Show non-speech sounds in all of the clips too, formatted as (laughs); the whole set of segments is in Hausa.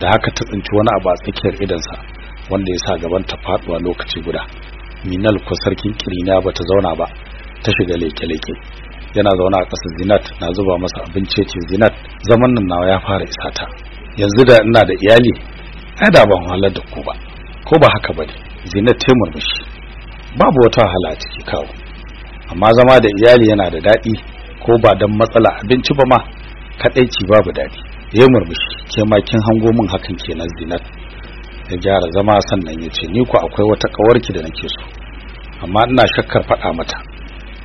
da haka ta tsinci wani abu a tsakiyar idansa wanda ya sa gaban ta faɗuwa lokaci guda. Minal ko sarkin kirina bata zauna ba ta shiga leke-leke. Yana zauna a ƙasa zinat na zuba masa abinci ce zinat zaman nan nawa ya fara isa ta. Yanzu da ina da iyali ai da ban wahalar da ku ba. Ko ba haka ba ne zinat ta murmushi. Babu wata wahala a ciki kawo amma zama da iyali yana da daɗi ko ba dan matsala abinci ba ma kadaici babu daɗi. Ya murmushi ke ma kin hango min hakan kenan zinat ya gyara zama sannan ya ce ni ku akwai wata kawarki da nake so amma ina shakkar faɗa mata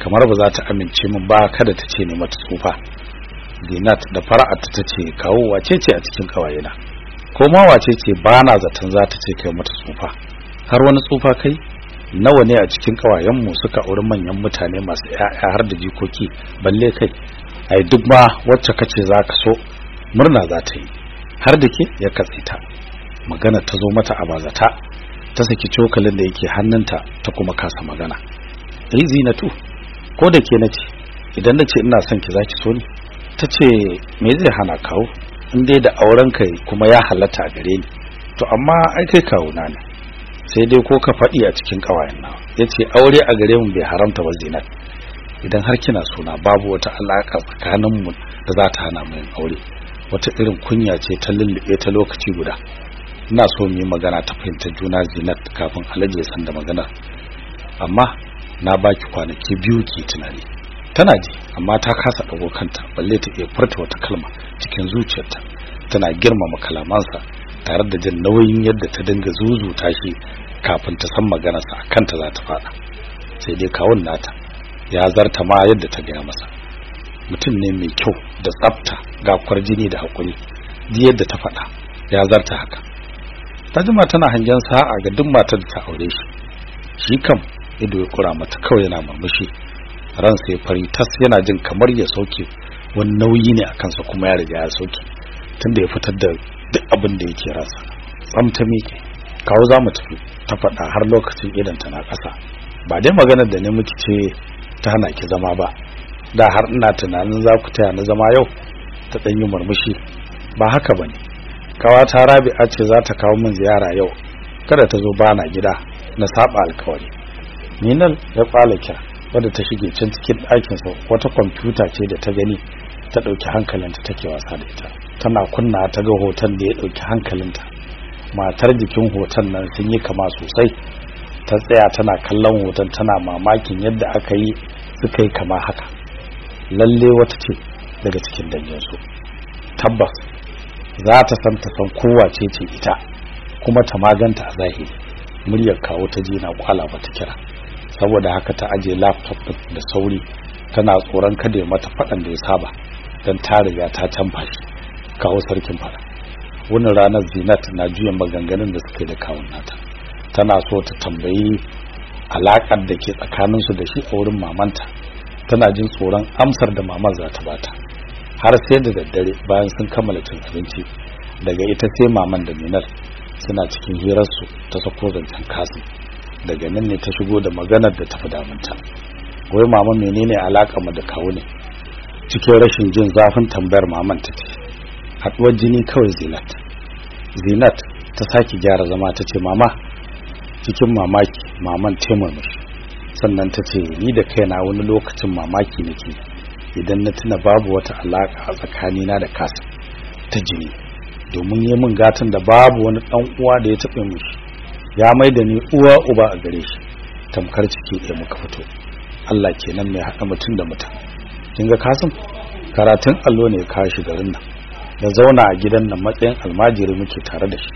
kamar ba za ta amince min ba kada ta ce ne mata tsufa. Zinat da fara'ata ta ce kawo wace ce a cikin kawayena ko ma wace ce ba na zaton za ta ce kai mata tsufa. Har wani tsufa kai? Nawa ne a cikin kawayenmu suka auri manyan mutane masu ƴaƴa har da jikoki? Balle kai ai duk ma wacce kace za ka so murna za ta yi har da ke ya katse ta. Magana ta zo mata a bazata ta saki cokalin da yake hannunta ta kuma kasa magana. Eh zinatu ko da ke nace idan nace ina son ki zaki so ni? Tace me zai hana kawo? In dai da auren kai kuma ya halatta gare ni. To amma ai kai kawo na ne. Sai dai ko ka faɗi a cikin kawayen nawa. Yace aure a gare mu bai haramta ba zinat. Idan har kina sona babu wata alaka tsakanin mu da za ta hana mu aure. Wata irin kunya ce ta lullube ta lokaci guda. Ina so mu yi magana ta fahimta juna zinat kafin alaji ya san da magana amma na baki kwanaki biyu ki tunani. Tana ji amma ta kasa dago kanta balle ta iya furta wata kalma cikin zuciyarta. Tana girmama kalamansa tare da jin nauyin yadda ta dinga zuzuta shi kafin ta san maganarsa a kanta za ta fada sai dai kawun nata ya zarta ma yadda ta gaya masa. Mutum ne mai kyau da tsafta ga kwarjini da haƙuri. Ji yadda ta faɗa ya zarta haka. Ta jima tana hangen sa'a ga duk matar da ta aure shi. Shi kam ido ya kura mata kawai yana murmushi. Ran sai fari tas yana jin kamar ya sauke wani nauyi ne a kansa kuma ya riga ya sauke tunda ya fitar da duk abin da yake rasa tsamta mike kawo za mu tafi ta faɗa har lokacin idan ta na ƙasa. Ba dai maganar da ne miki ce ta hana ki zama ba. Da har ina tunanin za ku taya na zama yau ta ɗan yi murmushi. Ba haka ba ne. Kawata rabi'a ce za ta kawo min ziyara yau. Kada ta zo bana gida na saba alkawari. Minal ya kwala kira wadda ta shige can cikin ɗakinsa wata kwamfuta ce da ta gani ta ɗauki hankalinta take wasa da ita. Tana kunna ta ga hoton da ya ɗauki hankalinta. Matar jikin hoton nan sun yi kama sosai. Ta tsaya tana kallon hoton tana mamakin yadda aka yi suka yi kama haka. Lalle wata ce daga cikin danginsu. Tabbas za ta san ta san kowa ce ce ita kuma ta maganta a zahiri. Muryar kawo ta je na kwala mata kira. Saboda haka ta aje laptop da sauri tana tsoron kada ya mata faɗan da ya saba don ta riga ta canfa shi. Kawo sarkin faɗa. Wannan ranar zinat na juya maganganun da suke da kawun nata. Tana so ta tambayi alakar da ke tsakaninsu da shi a wurin mamanta. Tana jin tsoron amsar da mamar za ta bata. Har sai da daddare bayan sun kammala cin abinci. Daga ita sai maman da minar suna cikin hirarsu ta sako zancen kasu daga nan ne ta shigo da maganar da ta fi damunta. Wai mama menene alaka mu da kawo ne? Cikin rashin jin zafin tambayar maman ta ce haduwar jini kawai zinat. Zinat ta sake gyara zama ta ce mama cikin mamaki maman murmushi. Sannan ta ce ni da kaina wani lokacin mamaki nake idan na tuna babu wata alaka a tsakanina da kasa ta jini. Domin yi min gatan da babu wani dan uwa da ya taɓa mishi ya mai da ni uwa uba a gare shi. Tamkar ciki ɗaya muka fito. Allah kenan mai haɗa mutum da mutum. Kin ga kasim? Karatun allo ne ka shi garin nan. Ya zauna a gidan nan matsayin almajiri muke tare da shi.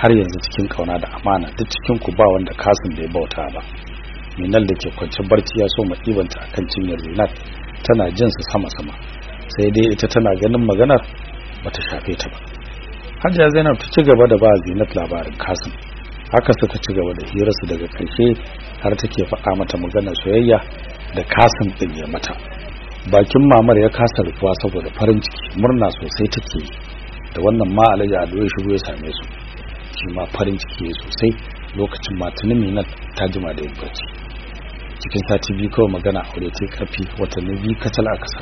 Har yanzu cikin ƙauna da amana duk cikin ku ba wanda kasim bai bauta ba. Minal da ke kwance barci ya so maɗibanta akan cinyar zinat tana jin su sama sama sai dai ita tana ganin maganar bata shafe ta ba. Hajiya zainab ta ci gaba da ba zinat labarin kasim. Haka suka ci gaba da hirarsu daga ƙarshe har take faɗa mata maganar soyayya da kasim ɗin ya mata. Bakin mamar ya kasa rufuwa saboda farin ciki murna sosai take da wannan ma alhaji ado ya shigo ya same su. Shi ma farin ciki sosai lokacin matunin minat ta jima da yin barci. Cikin sati biyu kawai magana aure ta ƙarfi watanni biyu kacal a kasa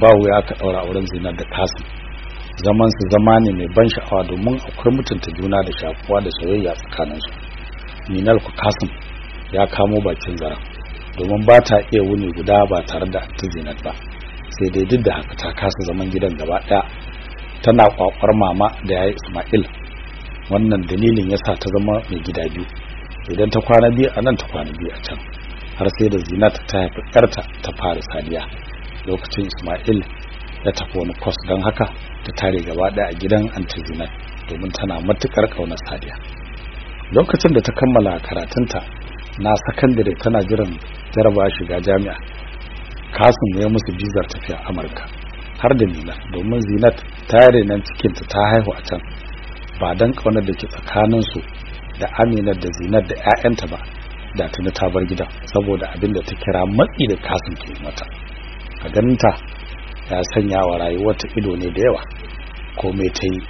ba wuya aka ɗaura auren zinar da kasim zaman su zama ne mai ban sha'awa domin akwai mutunta juna da shakuwa da soyayya tsakanin su minal ku kasim ya kamo bakin zara domin ba ta iya wuni guda ba tare da antizinat ba. Sai dai duk da haka ta kasa zaman gidan gaba ɗaya tana kwakwar mama da yayi ismail. Wannan dalilin yasa ta zama mai gida biyu. Idan ta kwana biyu a nan ta kwana biyu a can. Har sai da zinat ta haifi yarta ta fara sadiya. Lokacin ismail ya tafi wani kwas don haka ta tare gaba ɗaya a gidan anti zinat domin tana matuƙar ƙaunar sadiya. Lokacin da ta kammala karatunta na sakandare tana jiran jaraba shiga jami'a. Kasim ya musu bizar tafiya amurka har da nina domin zinat ta yare nan cikinta ta haihu a can. Ba don ƙaunar da ke tsakaninsu da aminar da zinar da 'ya'yanta ba da tuni ta bar gidan saboda abin da ta kira matsi da kasim ke mata. A ganinta ya sanya wa rayuwarta ido ne da yawa. Komai ta yi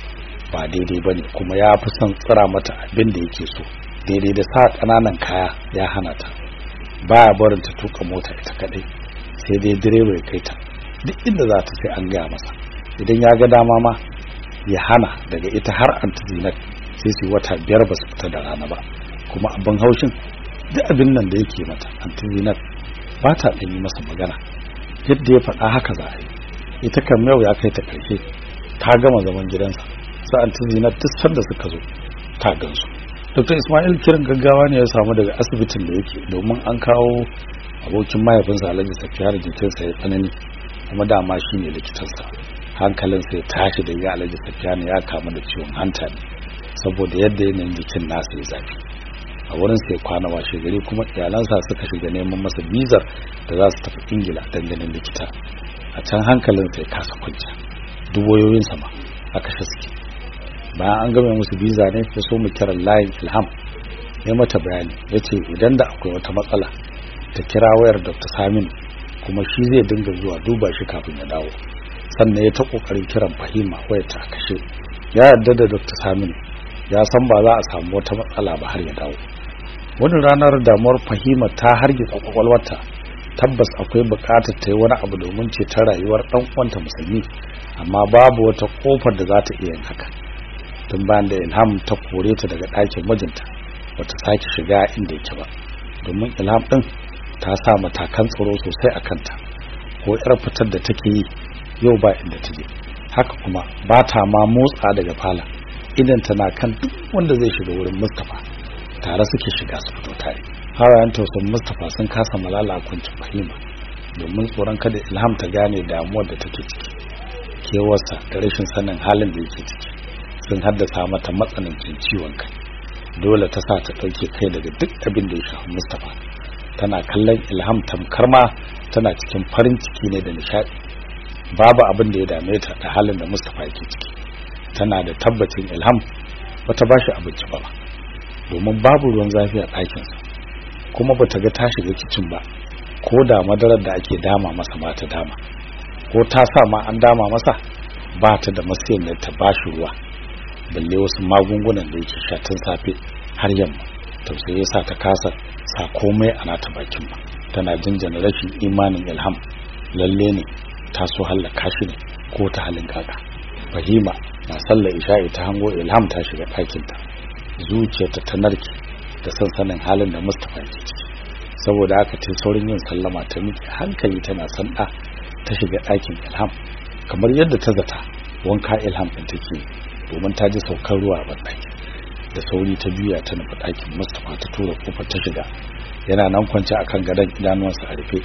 ba daidai ba ne kuma ya fi son tsira mata abin da yake so. Daidai da sa ƙananan kaya ya hana ta. Baya barin ta tuka mota ita kadai sai dai direba ya kai ta. Duk inda za ta sai an gaya masa. Idan ya ga dama ma ya hana daga ita har antizinat sai su wata biyar ba su fita da rana ba. Kuma abin haushin duk abin nan da yake mata antizinat ba ta ɗanyi masa magana. Yadda ya faɗa haka za a yi. Ita kan yau ya kai ta ƙarshe ta gama zaman gidansa. Sa antizinat duk sanda suka zo ta gansu. Dr ismail kiran gaggawa ne ya samu daga asibitin da yake domin an kawo abokin mahaifinsa alhaji safiyar jikinsa ya tsanani kuma dama shi ne likitansa hankalinsa ya tashi da ya alhaji safiyar ya kamu da ciwon hanta ne saboda yadda yanayin jikin nasa ya zafi. A wurin sai kwana washe gari kuma iyalansa suka shiga neman masa bizar da za su tafi ingila don ganin likita. A can hankalinsa ya kasa kwanciya duk wayoyinsa ma a kashe suke. Bayan an gama musu biza ne ya so mu kira layin ilham. Ya mata bayani. Ya ce idan da akwai wata matsala ta kira wayar dr samin kuma shi zai dinga zuwa duba shi kafin ya dawo. Sannan ya ta ƙoƙarin kiran fahima wayar ta kashe. Ya yarda da dr samin ya san ba za a samu wata matsala ba har ya dawo. Wani ranar damuwar fahima ta hargitsa kwakwalwarta. Tabbas akwai buƙatar ta yi wani abu domin ce ta rayuwar dan uwanta musulmi amma babu wata ƙofar da za ta iya yin haka. Tun bayan da ilham ta kore ta daga ɗakin mijinta bata sake shiga inda yake ba. Domin ilham ɗin ta sa matakan tsaro sosai a kanta ko yar fitar da take yi yau ba inda ta je. Haka kuma ba ta ma motsa daga fala idan tana kan duk wanda zai shiga wurin mustapha. Tare suke shiga su fito tare. Hawayen tausan mustapha sun kasa malala kuncin fahima domin tsoron kada ilham ta gane damuwar da take ciki. Kewarsa da rashin sanin halin da yake ciki sun haddasa mata matsanancin ciwon kai. Dole ta sa ta ɗauke kai daga duk abin da ya shafi mustapha. Tana kallon ilham tamkar ma tana cikin farin ciki ne da nishaɗi. Babu abin da ya dame ta da halin da mustapha yake ciki. Tana da tabbacin ilham bata ba shi abinci ba. Domin babu ruwan zafi a ɗakinsa kuma bata ga ta shiga kicin ba ko da madarar da ake dama masa ba ta dama. Ko ta sa ma an dama masa ba ta da masayin da ta bashi ruwa. Balle wasu magungunan da yake sha tun safe har yamma. Tausayi ya sa ta kasa sa komai a nata bakin ba. Tana jinjina rashin imanin ilham. Lalle ne ta so hallaka shi ne ko ta halin kaka. Fahima na sallar isha'i ta hango ilham ta shiga ɗakinta. Zuciyarta ta narke da sansanin halin da mustapha yake ciki. Saboda haka ta saurin yin sallama ta miƙe hankali tana sanda ta shiga ɗakin ilham. Kamar yadda ta zata wanka ilham ɗin take domin ta ji saukar ruwa a banɗaki. Da sauri ta juya ta nufi ɗakin mustapha ta tura ƙofar ta shiga. Yana nan kwance a kan gadon idanuwansa a rufe.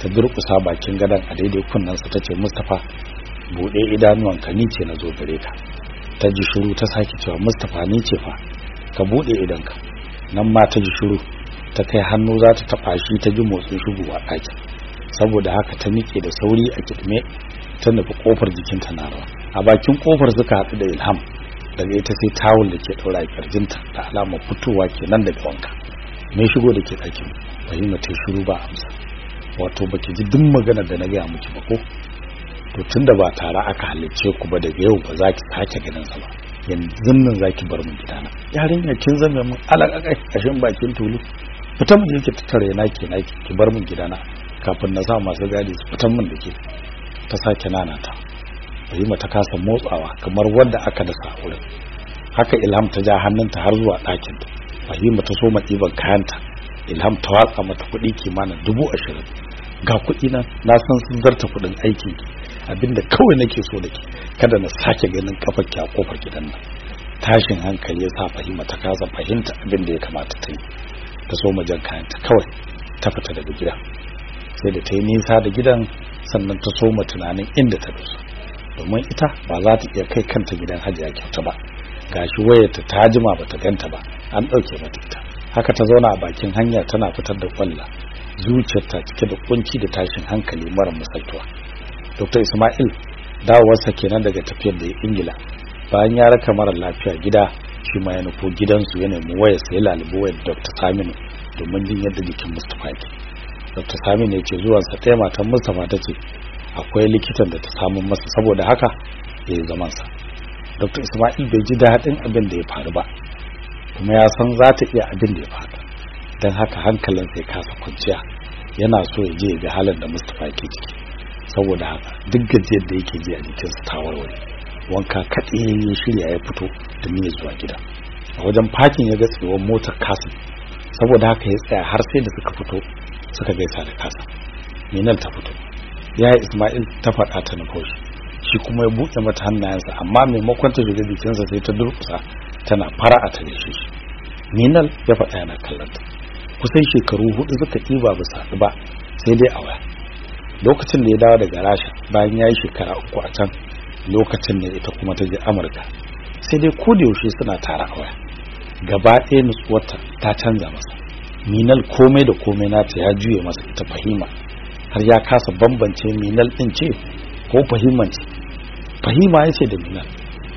Ta durƙusa bakin gadon a daidai kunnensa ta ce mustapha buɗe idanuwanka ni ce na zo gare ka. Ta ji shiru ta sake cewa mustapha ni ce fa. Ka buɗe idanka nan ma ta ji shiru ta kai hannu za ta taɓa shi ta ji motsin shigowa ɗakin. Saboda haka ta miƙe da sauri a kiɗime ta nufi ƙofar jikinta na rawa. A bakin ƙofar suka haɗu da ilham daga ita sai tawul da ke ɗaura a ƙirjinta da alamar fitowa kenan daga wanka. Mai shigo da ke ɗakin fahimta ta shiru ba amsa. Wato baki ji duk maganar da na gaya miki ba ko? To tunda ba tare aka halicce ku ba daga yau ba za ki sake ganin sa ba. Yanzu nan za ki bar min gidana yarinya kin zame min alaƙaƙai ƙashin bakin tulu. Fitan mun yake tattare naki naki ki bar min gidana kafin na sa masu gadi su fitan min da ke ta sake nanata Fahima ta kasa motsawa kamar wanda aka dasa wurin. Haka Ilham ta ja hannunta har zuwa ɗakin ta. Fahima ta soma ɗiban kayanta. Ilham ta watsa mata kuɗi kimanin dubu ashirin. Ga kuɗi nan na san sun zarta kuɗin aikin ki abin da kawai nake so da kada na sake ganin kafar ki a ƙofar gidan nan. Tashin hankali ya sa Fahima ta kasa fahimta abin da ya kamata ta yi. Ta soma jan kayanta kawai ta fita daga gida. Sai da ta yi nisa da gidan sannan ta soma tunanin inda ta dosa. Domin ita ba za ta iya kai kanta gidan hajiya kyauta ba. Gashi wayarta ta jima bata ganta ba an ɗauke mata ita. Haka ta zauna a bakin hanya tana fitar da kwalla zuciyarta cike da kunci da tashin hankali mara misaltuwa. Dr ismail dawowarsa kenan daga tafiyar da ya ingila. Bayan ya raka mara lafiya gida shi ma ya nufo gidansu ya nemi wayarsa ya lalubi wayar dr saminu domin jin yadda jikin mustapha yake. Dr saminu ya ce zuwansa ɗaya matan mustapha ta ce akwai likitan da ta samun masa saboda haka ya yi zamansa. Dr ismail bai ji daɗin abin da ya faru ba kuma ya san za ta iya abin da ya faru. Don haka hankalinsa ya kasa kwanciya. Yana so ya je ga halin da mustapha ke ciki. Saboda haka duk gajiyar da yake ji a jikinsa ta warware. Wanka kaɗai ya shirya ya fito da niyyar zuwa gida. A wajen fakin ya ga tsewon motar kasin saboda haka ya tsaya har sai da suka fito suka gaisa da kasin minal ta fito. Ya ismail ta faɗa ta nufo shi. Kuma ya buɗe mata hannayensa amma maimakon ta shiga jikinsa sai ta durƙusa tana fara a ta gaishe shi. Minal ya faɗa yana kallon ta kusan shekaru huɗu suka ɗiba ba su ba sai dai a waya. Lokacin da ya dawo daga rasha bayan ya yi shekara uku a can lokacin da ita kuma ta je amurka. Sai dai ko da yaushe suna tare a waya. Gaba ɗaya nutsuwarta ta canza masa. Minal komai da komai nata ya juye masa ita fahima. Har ya kasa bambance minal ɗin ce ko fahiman ce. Fahima ya ce da minal.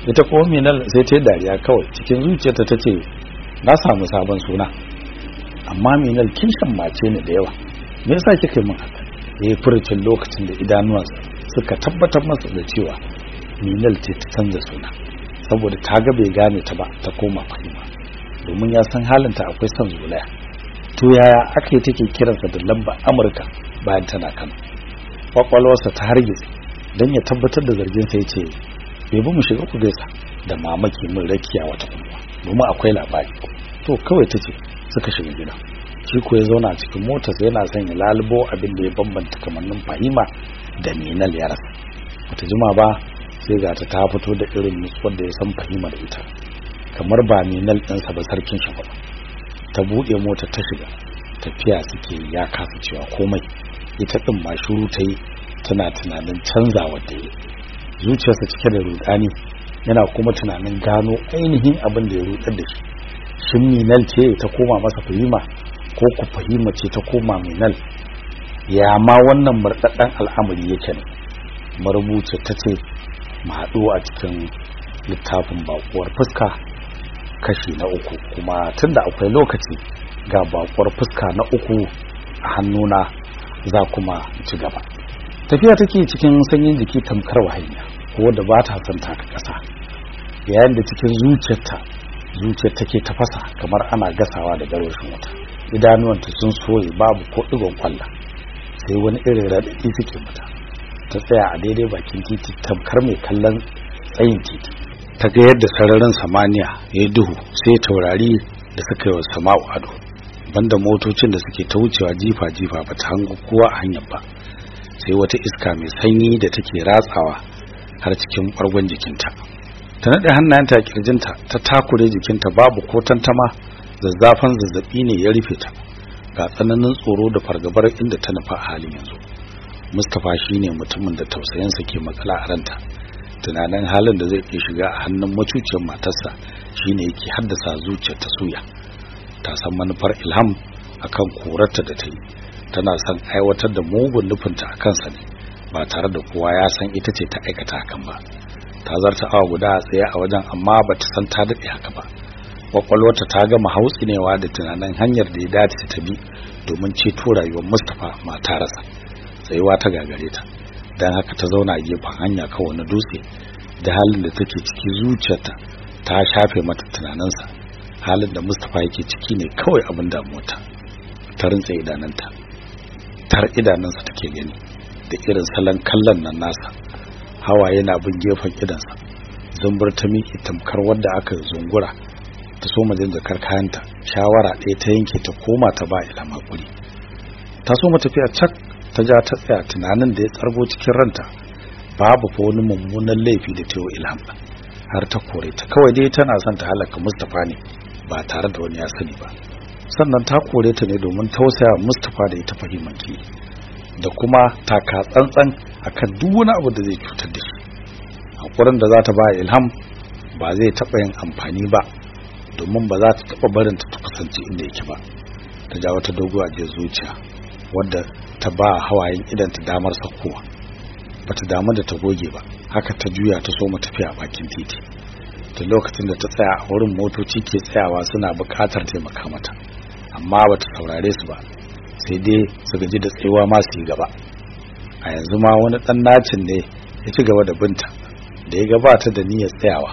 Ita kuma minal sai ta yi dariya kawai cikin zuciyarta ta ce na samu sabon suna. Amma minal kin shammace ni da yawa. Me yasa kika yi min haka? Yayi furucin lokacin da idanuwansa suka tabbatar masa da cewa minal ce ta canza suna. Saboda ta ga bai gane ta ba ta koma fahima. Domin ya san halinta akwai son zulaya. To yaya aka yi take kiransa da lamba amurka bayan tana kano? Kwakwalwarsa ta hargitse don ya tabbatar da zargin sai ce bai bi mu shiga ku gaisa da mamaki min rakiya wata kuma domin akwai labari. To kawai ta ce suka shiga gida. Shi ko ya zauna a cikin motarsa yana son ya lalubo abin da ya bambanta kamannin fahima da minal ya rasa. Bata jima ba sai ga ta ta fito da irin nutsuwar da ya san fahima da ita. Kamar ba minal ɗinsa ba sarkin shafa ta buɗe motar ta shiga. Tafiya suke ya kasa cewa komai. Ita ɗin ma shuru ta yi tana tunanin canzawa da ya zuciyarsa cike da rudani yana kuma tunanin gano ainihin abin da ya rudar da shi. Shin minal ce ta koma masa fahima ko ku fahima ce ta koma minal? Ya ma wannan murɗaɗɗen al'amari yake ne? Marubuci ta ce haɗu a cikin littafin bakuwar fuska kashi na uku. Kuma tunda akwai lokaci ga bakuwar fuska na uku a hannuna za kuma ci gaba. Tafiya take cikin sanyin jiki tamkar wahayiya ko da ba ta son taka ƙasa. Yayin da cikin zuciyarta zuciyar take tafasa kamar ana gasawa da garwashin wuta. Idanuwanta sun soye babu ko digon kwalla sai wani irin raɗaɗi suke mata. Ta tsaya a daidai bakin titi tamkar mai kallon tsayin titi. Ta ga yadda sararin samaniya ya duhu sai taurari da suka yi wa sama'u ado banda motocin da suke ta wucewa jifa jifa ba ta hango kowa a hanyar ba. Sai wata iska mai sanyi da take ratsawa har cikin ɓargon jikinta. Ta naɗe hannayenta a kirjinta ta takure jikinta babu ko tantama zazzafan zazzaɓi ne ya rufe ta. Ga tsananin tsoro da fargabar inda ta nufa a halin yanzu. Mustapha shine mutumin da tausayinsa ke matsala a ranta. Tunanin halin da zai iya shiga a hannun macuciyar matarsa shine yake haddasa zuciyar ta suya. Ta san manufar ilham akan korarta da ta yi. Tana son aiwatar da mugun nufinta a kansa ne ba tare da kowa ya san ita ce ta aikata hakan ba. Ta zarta awa guda a tsaye a wajen amma ba ta san ta daɗe haka ba. Kwakwalwarta ta gama hautsinewa da tunanin hanyar da ya dace ta bi domin ceto rayuwar mustapha mata rasa. Tsayuwa ta gagare ta. Don haka ta zauna a gefen hanya kawai na dutse da halin da take ciki zuciyarta ta shafe mata tunaninsa. Halin da mustapha yake ciki ne kawai abin damuwarta. Ta rintsa idanunta. Tar idanunsa take gani da irin salon kallon nan nasa. Hawaye na bin gefen idansa zumbur ta miƙe tamkar wadda aka zungura ta so majin jakar kayanta. Shawara ɗaya ta yanke ta koma ta ba ila makuri ta so tafiya cak ta ja ta tsaya tunanin da ya tsargo cikin ranta. Babu fa wani mummunan laifi da ta yi ilham har ta kore ta. Kawai dai tana son ta halaka Mustapha ne ba tare da wani ya sani ba. Sannan ta kore ta ne domin tausaya Mustapha da ita fahimanki da kuma taka tsantsan akan duk wani abu da zai cutar da shi. Hakurin da za ta ba ilham ba zai taɓa yin amfani ba domin ba za ta taɓa barin ta kasance inda yake ba. Ta ja wata doguwa je zuciya wadda ta ba hawayen idan ta damar sakowa bata damu da ta goge ba haka ta juya ta soma tafiya a bakin titi. Da lokacin da ta tsaya a wurin motoci ke tsayawa suna buƙatar taimaka mata amma bata saurare su ba. Sai dai su gaji da tsayuwa ma su yi gaba. A yanzu ma wani ɗan nacin ne ya ci gaba da binta da ya gabata da niyyar tsayawa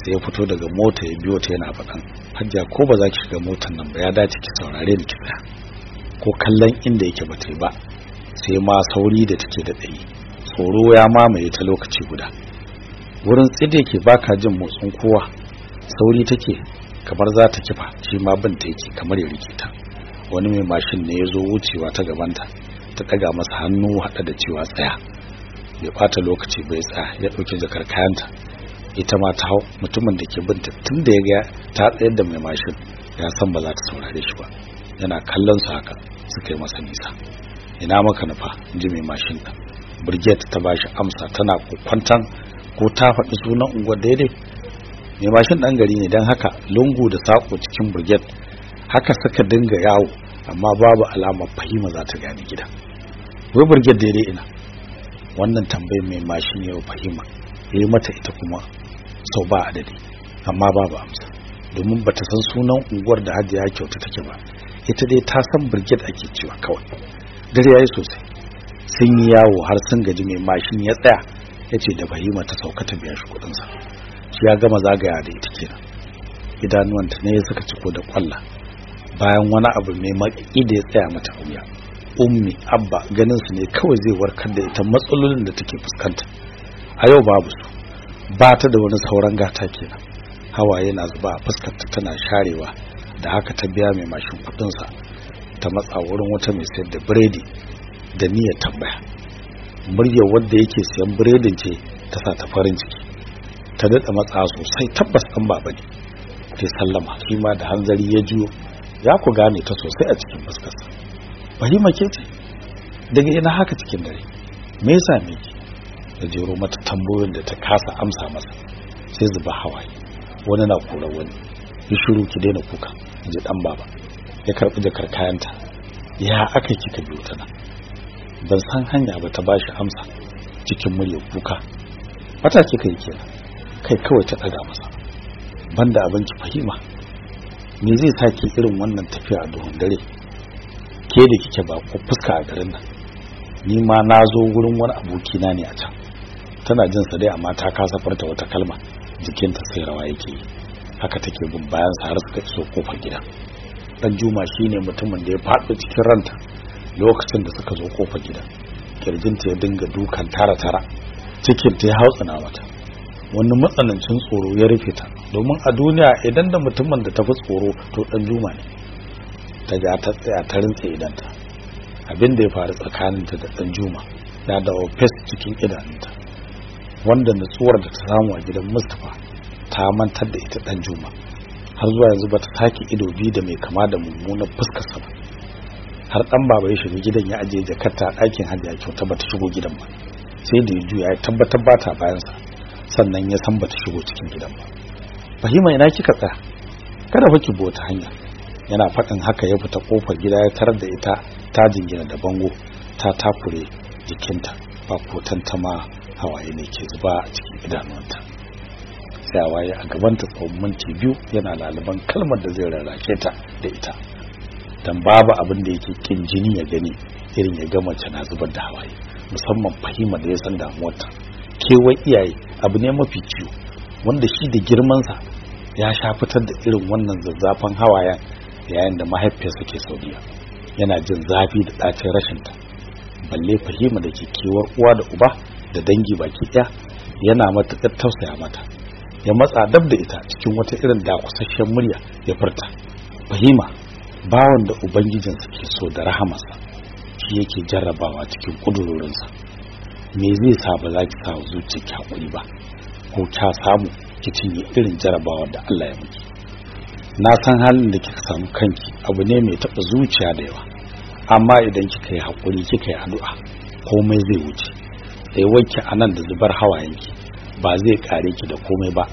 sai ya fito daga mota ya biyo ta yana faɗan hajja ko ba za ki shiga motar nan ba ya dace ki saurare ni ki ko kallon inda yake ba ba sai ma sauri da take da ɗayi tsoro ya mamaye ta lokaci guda. Wurin tside ke baka jin motsin kowa sauri take kamar za ta kifa shi ma bin ta yake kamar ya riƙe ta. Wani mai mashin ne ya zo wucewa ta gabanta ta ɗaga masa hannu haɗa da cewa tsaya. Bai ɓata lokaci bai tsaya ya ɗauki jakar kayanta. Ita ma ta hau mutumin da ke binta tun da ya ga ta tsayar da mai mashin ya san ba za ta saurare shi ba. Yana kallon su haka suka yi masa nisa. Ina maka nufa ji mai mashin ɗin. Brigade ta bashi amsa tana kwantan ko ta faɗi sunan unguwar daidai. Mai mashin ɗan gari ne don haka lungu da sako cikin brigade haka suka dinga yawo amma babu alamar fahima za ta gane gida wai brigade daidai ina? Wannan tambayar mai mashin yau fahima. Ya yi mata ita kuma sau ba adadi amma babu amsa. Domin bata san sunan unguwar da hajiya kyauta take ba. Ita dai ta san brigade ake cewa kawai. Dare yayi sosai. Sun yi yawo har sun gaji mai mashin ya tsaya ya ce da fahima ta sauka ta biya shi kudinsa shi ya gama zagaya da ita kenan. Idanuwanta ne suka ciko da kwalla bayan wani abu mai maki da ya tsaya mata wuya. Ummi abba ganin su ne kawai zai warkar da ita matsalolin da take fuskanta. A yau babu su. Ba ta da wani sauran gata kenan. Hawaye na zuba a fuskarta tana sharewa. Da haka ta biya mai mashin kudinsa ta matsa wurin wata mai sayar da biredi. Da niyyar tambaya. Muryar wanda yake siyan biredin ce ta sa ta farin ciki. Ta daɗa matsa sosai. Tabbas ɗan baba ne. Ta sallama. Shi ma da hanzari ya juyo. Ya ku gane ta sosai a cikin fuskarsa. Fahima ke ce daga ina haka cikin dare? Me yasa me ki? Da jero mata tambayoyin da ta kasa amsa masa sai zuba hawaye. Wani na kura wani. Yi shiru ki daina kuka ji ɗan baba. Ya karɓi jakar kayanta. Ya aka kika biyo ta nan? Ban san hanya ba ta bashi amsa cikin murya kuka. Wata kika yi kenan. Kai kawai ta daga masa. Banda abinci fahima. Me zai saki irin wannan tafiya a duhun dare? Ke da kike ba ku fuska a garin nan. Ni ma na zo wurin wani aboki na ne a can. Tana jin sa dai amma ta kasa farta wata kalma. Jikinta sai rawa yake yi. Haka take bin bayan sa har suka iso ƙofar gida. Dan juma shine mutumin da ya faɗo cikin ranta lokacin da suka zo ƙofar gida. Kirjinta ya dinga dukan tara tara cikin ta ya hautsana mata. Wani matsanancin tsoro ya rufe ta. Domin a duniya idan da mutumin da tafi tsoro to dan juma ne. Ta ja ta tsaya ta rintse idanta. Abin da ya faru tsakaninta da dan juma ya dawo fes cikin idanunta wanda nutsuwar da ta samu a gidan Mustapha ta mantar da ita dan juma. Har zuwa yanzu bata sake ido biyu da mai kama da mummunan fuskar sa ba. Har dan baba ya shiga gidan ya ajiye jakarta ɗakin hajiya kyauta bata shigo gidan ba. Sai da ya juya ya tabbatar bata bayan sa sannan ya san bata shigo cikin gidan ba. Fahima ina kika tsaya? Kada fa ki bota hanya. Yana faɗin haka ya fita ƙofar gida ya tarar da ita ta jingina da bango ta takure jikinta. Ba ko tantama hawaye ne ke zuba a cikin idanuwanta. Tsayawa ya a gabanta tsawon minti biyu yana laliban kalmar da zai rarrake ta da ita. Dan babu abin da yake kin jini ya gani irin ya gama na zubar da hawaye. Musamman fahima da ya san damuwarta. Kewar iyaye abu ne mafi ciwo wanda shi da girmansa ya sha fitar da irin wannan zazzafan hawayen yayin da mahaifiyarsa ke saudiya. Yana jin zafi da ɗacin rashinta. Balle fahima da ke kewar uwa da uba da dangi baki ɗaya yana matuƙar tausaya mata. Ya matsa dab da ita cikin wata irin dakusasshen murya ya furta fahima bawan da ubangijinsa ke so da rahamarsa shi yake jarrabawa cikin kudurorinsa me zai sa ba za ki sa zuciyarki haƙuri ba? Ko ta samu ki cinye irin jarrabawar da Allah ya miki? Na san halin da kika samu kanki abu ne mai taɓa zuciya da yawa. Amma idan kika yi haƙuri kika yi addu'a komai zai wuce. Sai wanke a nan da zubar hawayenki ba zai kare ki da komai ba.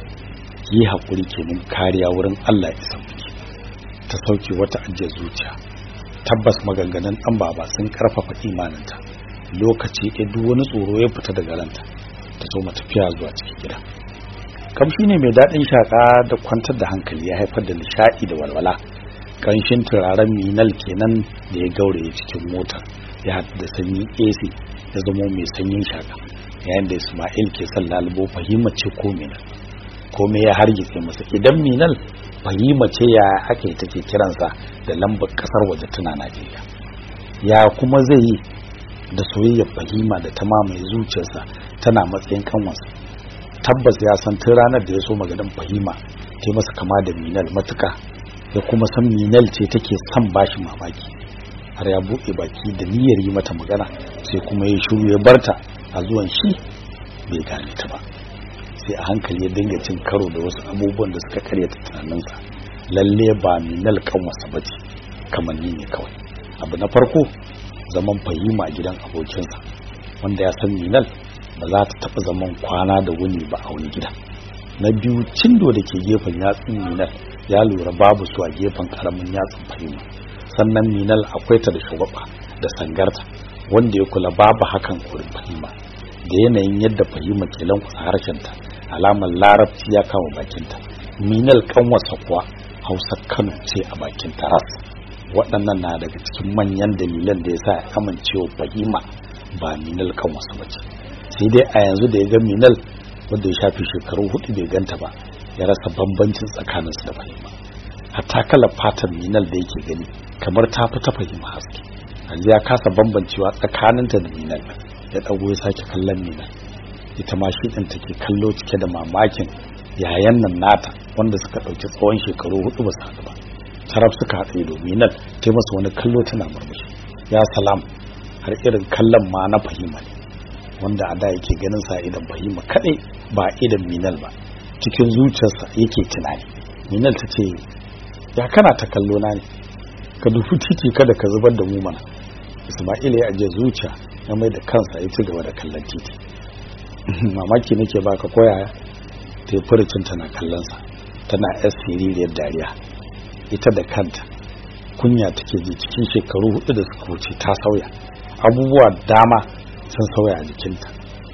Yi haƙuri kenan kariya wurin Allah ya isa ta sauke wata ajiyar zuciya. Tabbas maganganun dan baba sun ƙarfafa imaninta. Lokaci ɗaya duk wani tsoro ya fita daga ranta ta so tafiya zuwa cikin gida. Kamshi ne mai daɗin shaƙa da kwantar da hankali ya haifar da nishaɗi da walwala. Ƙanshin turaren minal kenan da ya gauraye cikin mota ya haɗu da ac ya zamo mai sanyin shaƙa yayin da ismail ke son lalubo fahimar ce ko minal. Kome ya hargitse masa idan minal fahima ce ya aka yi take kiransa da lambar ƙasar waje tana Najeriya. Ya kuma zai yi da soyayyar fahima da ta mamaye zuciyarsa tana matsayin kanwansa tabbas ya san tun ranar da ya so maganin fahima ta masa kama da minal matuka ya kuma san minal ce take son bashi mamaki. Har ya buɗe baki da niyyar yi mata magana sai kuma ya shiru ya barta a zuwan shi bai gane ta ba. Sai a hankali ya dinga cin karo da wasu abubuwan da suka karyata tunaninsa. Lalle ba minal kanwasa ba ce kamanni ne kawai. Abu na farko zaman fahima a gidan abokinsa wanda ya san minal ba za ta taɓa zaman kwana da wuni ba a wani gida na biyu cindo da ke gefen yatsun minal ya lura babu su a gefen ƙaramin yatsun fahima. Sannan minal akwai ta da shugaba da sangarta wanda ya kula babu hakan wurin fahima. Da yanayin yadda fahima ke lankwasa harshenta alamar larabci ya kama bakinta. Minal kanwasa kuwa hausa kano ce a bakin taras waɗannan na daga cikin manyan dalilan da ya sa amincewa fahima ba minal kanwasa ba ce. Sai dai a yanzu da ya ga minal wanda ya shafi shekaru huɗu bai ganta ba ya rasa bambancin tsakaninsu da fahima. Hatta kala fatan minal da yake gani kamar ta fi ta fahima haske. Yanzu ya kasa bambancewa tsakaninta da minal ya ɗago ya sake kallon minal. Ita ma shi ɗin take kallo cike da mamakin yayan nan nata wanda suka ɗauki tsawon shekaru huɗu ba su haɗu ba. Taraf suka haɗu ido. Minal ta masa wani kallo tana murmushi. Ya salam har irin kallon ma na fahima ne. Wanda a da yake ganin sa idan fahima kaɗai ba idan minal ba. Cikin zuciyarsa yake tunani. Minal ta ce ya kana ta kallo na ne? Ka dufi titi kada ka zubar da mu mana. Isma'il ya aje zuciya ya mai da kansa ya ci gaba da kallon titi. (laughs) Mamaki nake baka koyaya ta yi furucin tana kallonsa. Tana yar siririyar dariya. Ita da kanta. Kunya take ji cikin shekaru huɗu da suka wuce ta sauya. Abubuwa dama sun sauya a jikinta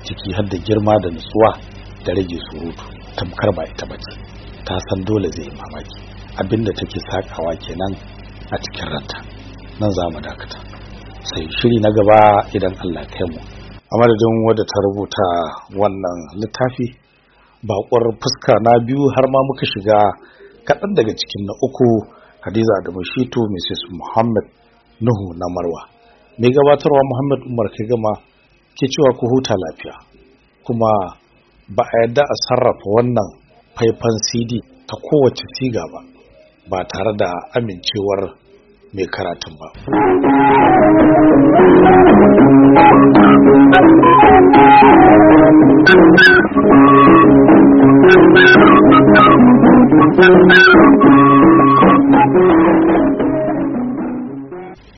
ciki har da girma da nutsuwa da rage surutu. Tamkar ba ita bace. Ta san dole zai mamaki. Abinda take sakawa kenan a cikin ranta. Nan za mu dakata. Sai shiri na gaba idan Allah ya kai mu. A madadin wadda ta rubuta wannan littafi bakwar fuska na biyu har ma muka shiga kaɗan daga cikin na uku hadiza da mashitu mrs muhammad nuhu na marwa. Mai gabatarwa muhammad umar kai gama ke cewa ku huta lafiya. Kuma ba a yadda a sarrafa wannan faifan cd ta kowace siga ba ba tare da amincewar mai karatun ba